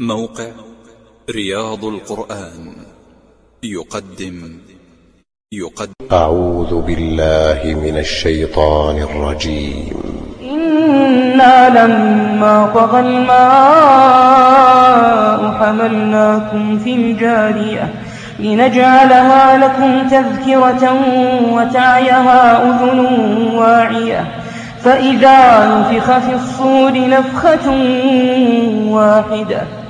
موقع رياض القرآن. يقدم. يقدم. أعوذ بالله من الشيطان الرجيم. إنا لما طغى الماء حملناكم في الجارية لنجعلها لكم تذكرة وتعيها أذن واعية. فإذا نفخ في الصور نفخة واحدة.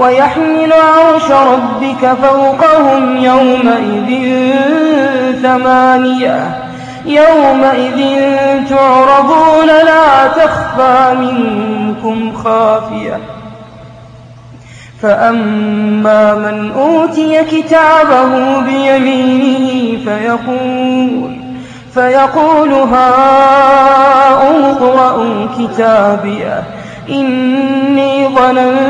ويحمل عرش ربك فوقهم يومئذ ثمانية. يومئذ تعرضون لا تخفى منكم خافية. فأما من أوتي كتابه بيمينه فيقول فيقول هاؤم اقرءوا كتابيه إني ظننت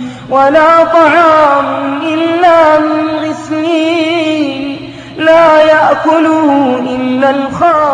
ولا طعام إلا من غسلين لا يأكله إلا الخاطئ